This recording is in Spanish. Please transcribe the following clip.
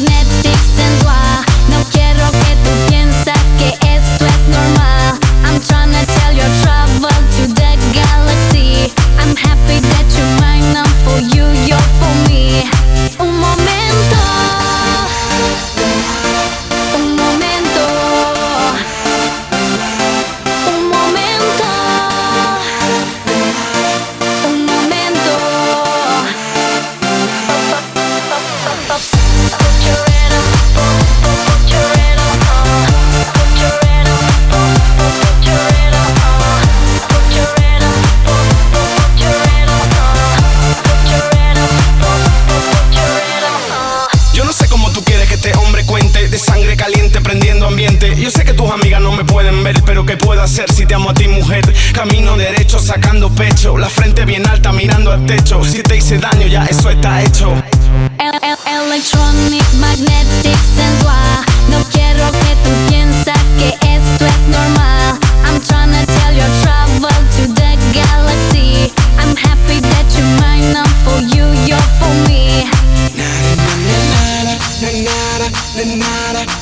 never caliente prendiendo ambiente. Yo sé que tus amigas no me pueden ver, pero ¿qué puedo hacer si te amo a ti, mujer? Camino derecho, sacando pecho, la frente bien alta, mirando al techo. Si te hice daño, ya eso está hecho. Electronic, magnetic, sensual. No quiero que tú pienses que esto es normal. I'm trying to tell your travel to the galaxy. I'm happy that you mine. I'm for you, you're for me. Na, na, na, na, na.